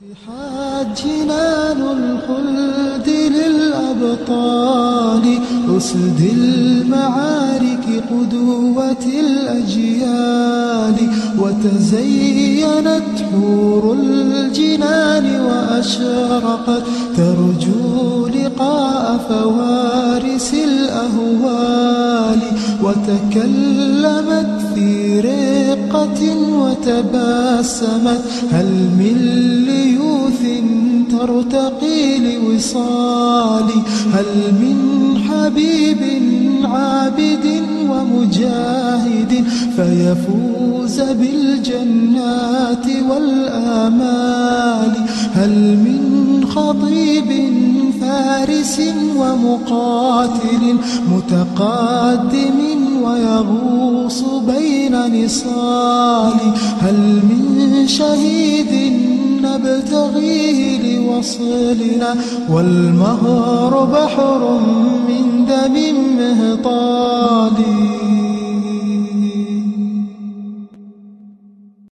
اتحاد جنان الخلد للأبطال أسد المعارك قدوة الأجيال وتزينت حور الجنان وأشرقت ترجو لقاء فوارس الأهوال وتكلمت في رقة وتبسمت هل من ترتقي لوصال هل من حبيب عابد ومجاهد فيفوز بالجنات والآمال؟ هل من خطيب فارس ومقاتل متقدم ويغوص بين نصال؟ هل من شهيد نبتغيه أصيلنا والمغرب حر من دم